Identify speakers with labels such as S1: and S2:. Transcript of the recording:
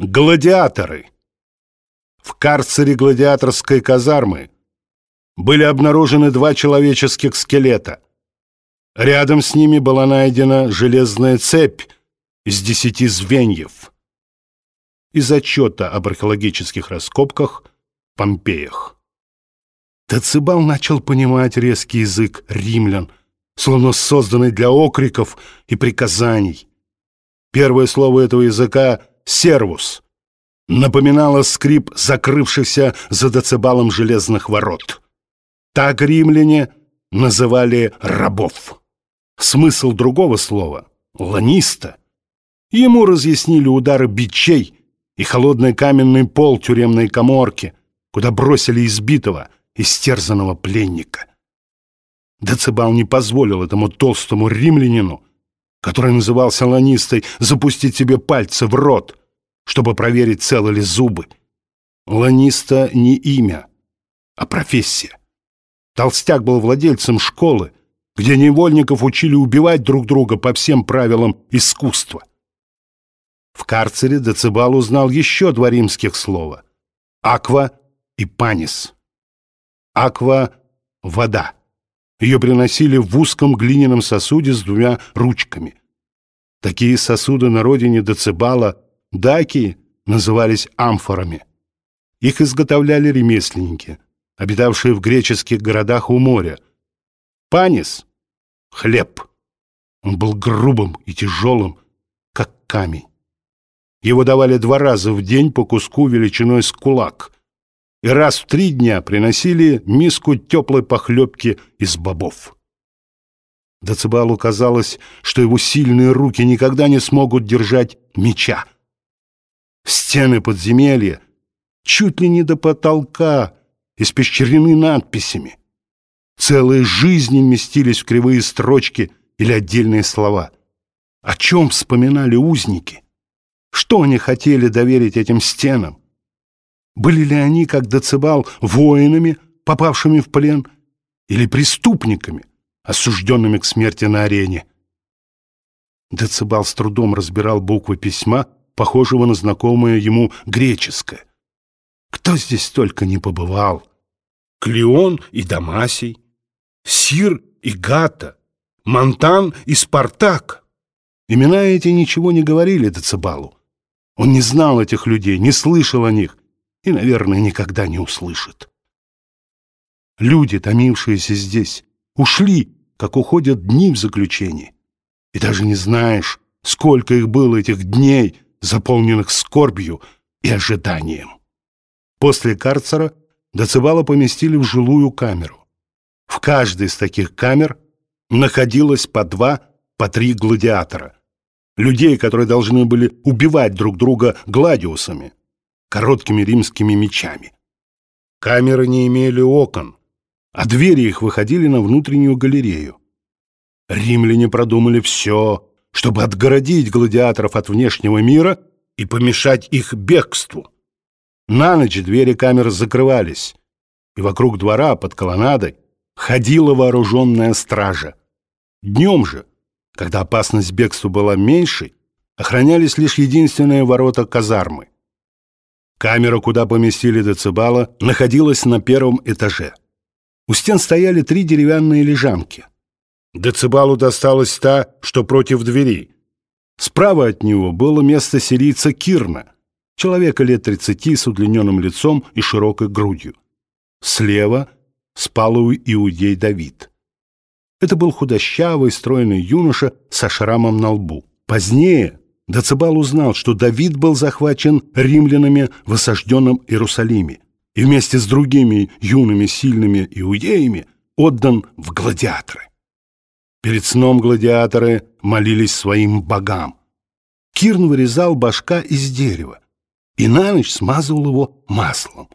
S1: Гладиаторы. В карцере гладиаторской казармы были обнаружены два человеческих скелета. Рядом с ними была найдена железная цепь из десяти звеньев. Из отчета об археологических раскопках в Помпеях. Тацибал начал понимать резкий язык римлян, словно созданный для окриков и приказаний. Первое слово этого языка — сервус. Напоминало скрип закрывшихся за децибалом железных ворот. Так римляне называли рабов. Смысл другого слова — ланиста. Ему разъяснили удары бичей и холодный каменный пол тюремной коморки, куда бросили избитого, истерзанного пленника. Децибал не позволил этому толстому римлянину который назывался ланистой, запустить себе пальцы в рот, чтобы проверить, целы ли зубы. Ланиста не имя, а профессия. Толстяк был владельцем школы, где невольников учили убивать друг друга по всем правилам искусства. В карцере Децибал узнал еще два римских слова — «аква» и «панис». «Аква» — вода. Ее приносили в узком глиняном сосуде с двумя ручками. Такие сосуды на родине Децибала, даки, назывались амфорами. Их изготовляли ремесленники, обитавшие в греческих городах у моря. Панис — хлеб. Он был грубым и тяжелым, как камень. Его давали два раза в день по куску величиной с кулак и раз в три дня приносили миску теплой похлебки из бобов. Децибалу казалось, что его сильные руки никогда не смогут держать меча. Стены подземелья чуть ли не до потолка испещрены надписями. Целые жизни вместились в кривые строчки или отдельные слова. О чем вспоминали узники? Что они хотели доверить этим стенам? Были ли они, как Децибал, воинами, попавшими в плен, или преступниками, осужденными к смерти на арене? Децибал с трудом разбирал буквы письма, похожего на знакомое ему греческое. Кто здесь только не побывал? Клеон и Дамасий, Сир и Гата, Монтан и Спартак. Имена эти ничего не говорили Децибалу. Он не знал этих людей, не слышал о них и, наверное, никогда не услышит. Люди, томившиеся здесь, ушли, как уходят дни в заключении. И даже не знаешь, сколько их было этих дней, заполненных скорбью и ожиданием. После карцера Децибала поместили в жилую камеру. В каждой из таких камер находилось по два, по три гладиатора. Людей, которые должны были убивать друг друга гладиусами короткими римскими мечами. Камеры не имели окон, а двери их выходили на внутреннюю галерею. Римляне продумали все, чтобы отгородить гладиаторов от внешнего мира и помешать их бегству. На ночь двери камер закрывались, и вокруг двора под колоннадой ходила вооруженная стража. Днем же, когда опасность бегства была меньшей, охранялись лишь единственные ворота казармы. Камера, куда поместили Децибала, находилась на первом этаже. У стен стояли три деревянные лежанки. Децибалу досталась та, что против двери. Справа от него было место сирийца Кирна, человека лет тридцати с удлиненным лицом и широкой грудью. Слева спал иудей Давид. Это был худощавый, стройный юноша со шрамом на лбу. Позднее Децибал узнал, что Давид был захвачен римлянами в осажденном Иерусалиме и вместе с другими юными сильными иудеями отдан в гладиаторы. Перед сном гладиаторы молились своим богам. Кирн вырезал башка из дерева и на ночь смазывал его маслом.